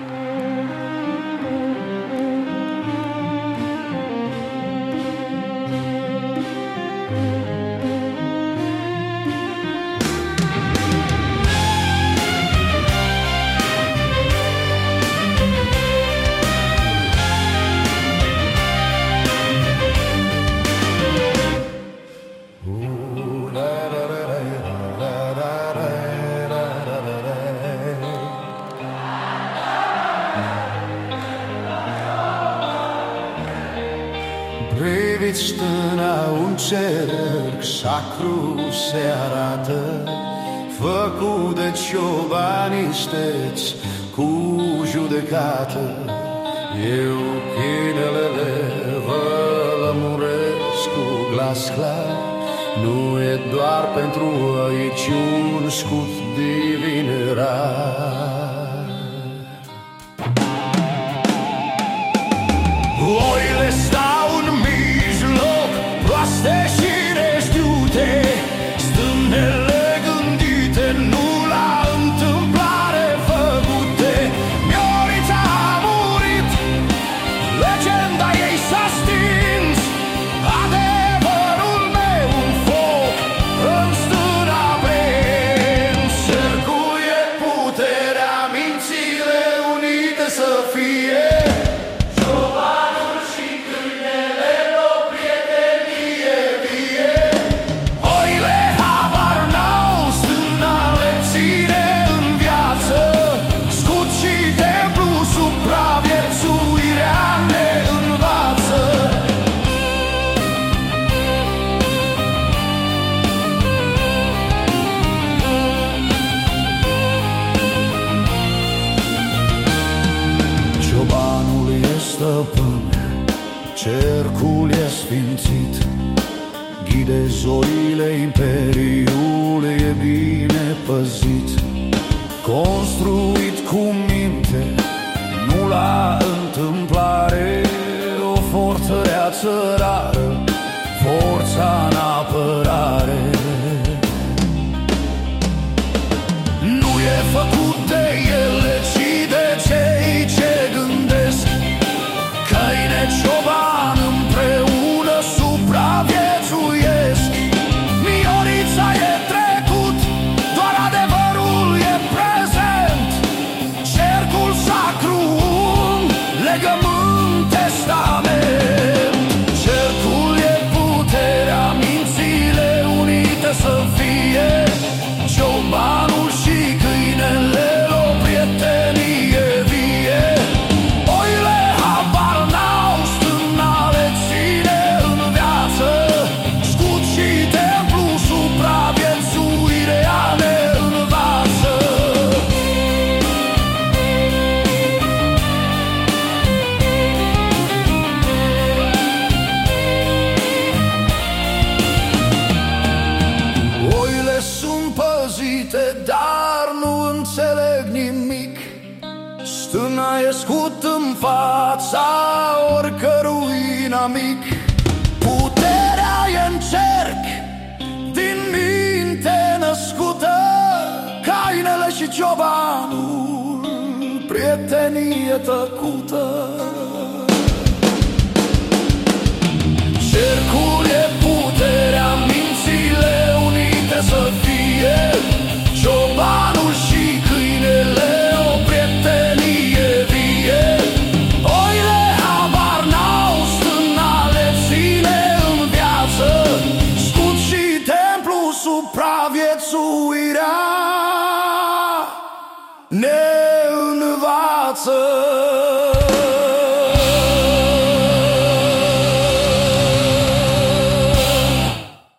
Mm-hmm. Priviți stâna un cerc sacru se arată Făcut de ciobani steți cu judecată. Eu chinelele vă lămuresc cu glas clar Nu e doar pentru aici un scut divin rar cercul e sfințit Ghide zorile, imperiul e bine păzit. Construit cu minte, nu la întâmplare O fortăreață rară, sunt păzite, dar nu înțeleg nimic. Stâna e scut în fața oricărui inamic. Puterea e în cerc, din minte născută Cainele și ciobanul, prietenie tăcută Neon Water.